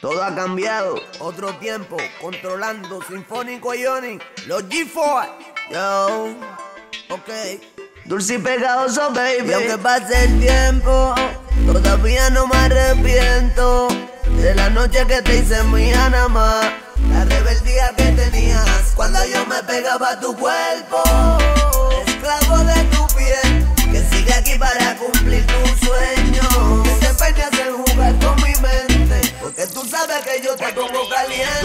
Todo ha cambiado. Otro tiempo, controlando Sinfónico Ionic, los G4. Yo, ok. Dulce y pegajoso, baby. Y aunque pase el tiempo, todavía no me arrepiento de la noche que te hice mía nada más. La rebeldía que tenías cuando yo me pegaba a tu cuerpo.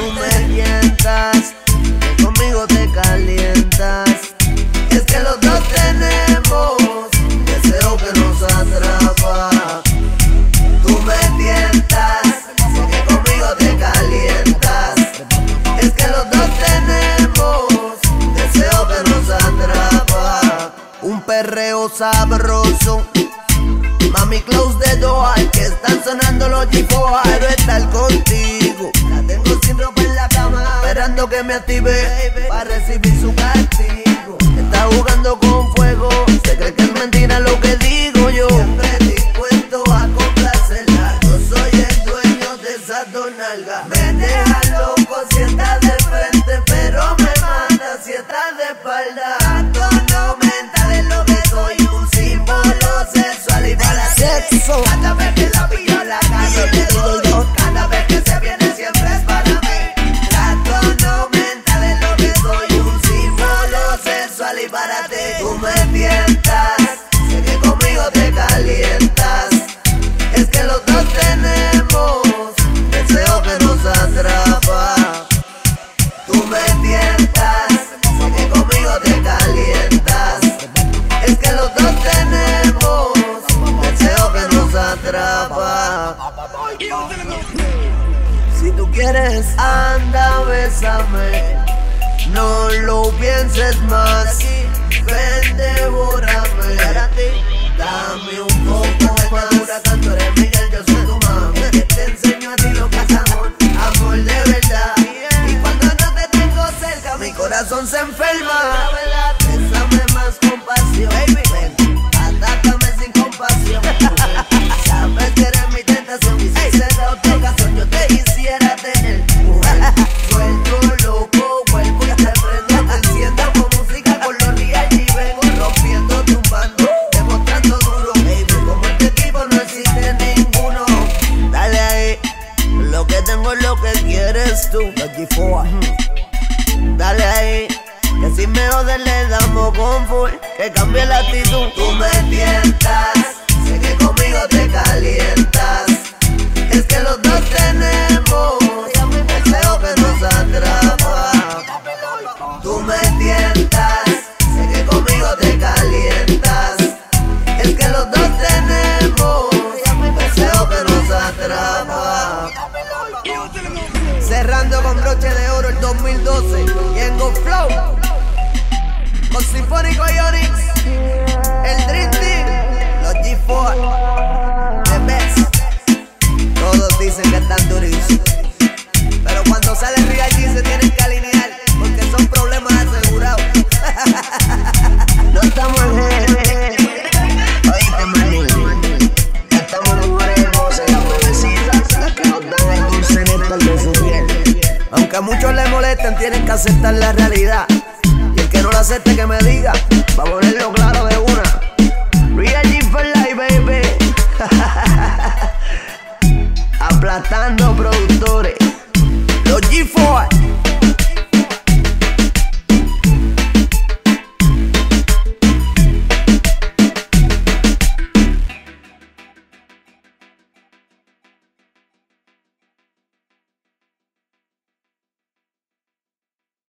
Tú me tientas, que conmigo te calientas. Es que los dos tenemos deseo que nos atrapa. Tú me tientas, sé que conmigo te calientas. Es que los dos tenemos deseo que nos atrapa. Un perreo sabroso. Mami close de Doha, que están sonando los G4 que me active, para recibir su castigo. Está jugando con Tú me tientas, sé que conmigo te calientas Es que los dos tenemos deseo que nos atrapa Tú me tientas, sé que conmigo te calientas. Es que los dos tenemos deseo que nos atrapa. Si tú quieres, anda, bésame. No lo pienses más. Ven, devórame. Dame un poco más. Tanto eres Miguel, yo soy tu mami. Te enseño a ti lo que es amor. Amor de verdad. Y cuando no te tengo cerca, mi corazón se enferma. Tú. G4. Dale ahí, que si me joden le damos con full, que cambie la actitud. Tú me tientas, sé que conmigo te calientas. Cerrando con broche de oro el 2012 y en Go Flow con Sinfónico el Aunque a muchos les molesten, tienen que aceptar la realidad. Y el que no la acepte, que me diga, para ponerlo claro de una. Real G for life, baby. Aplastando productores. Los G4.